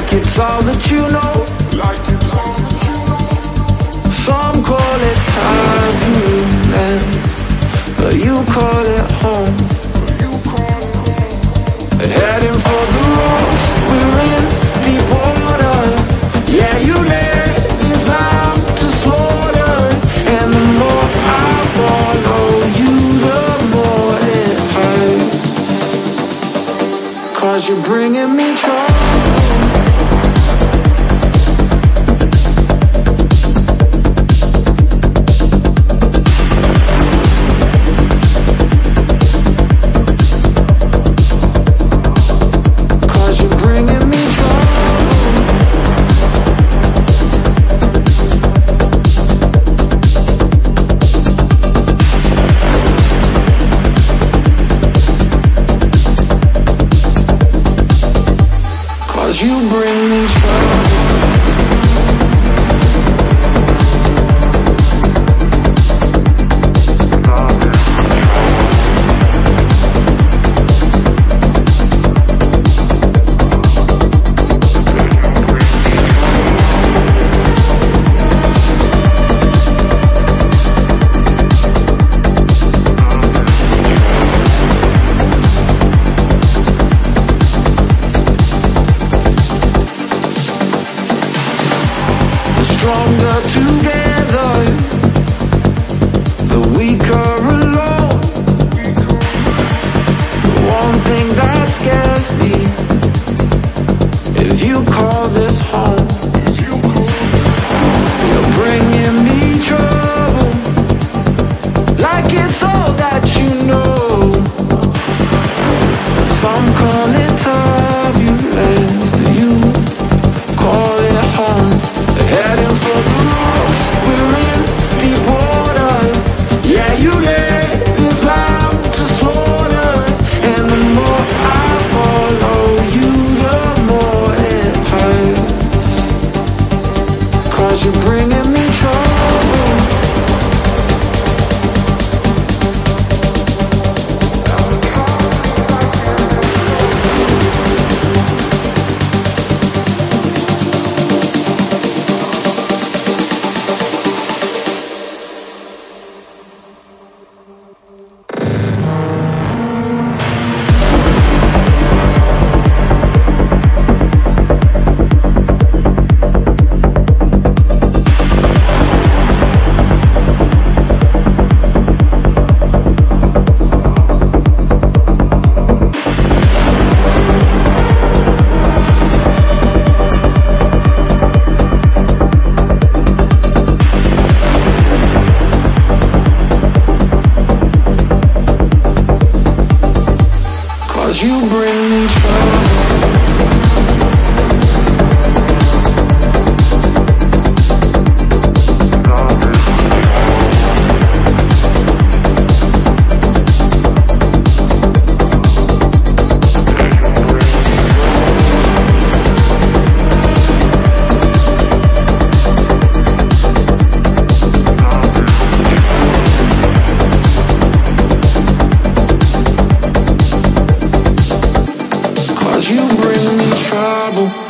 like it's all that you know. Like it's all that you know. Some call it stronger together. trouble.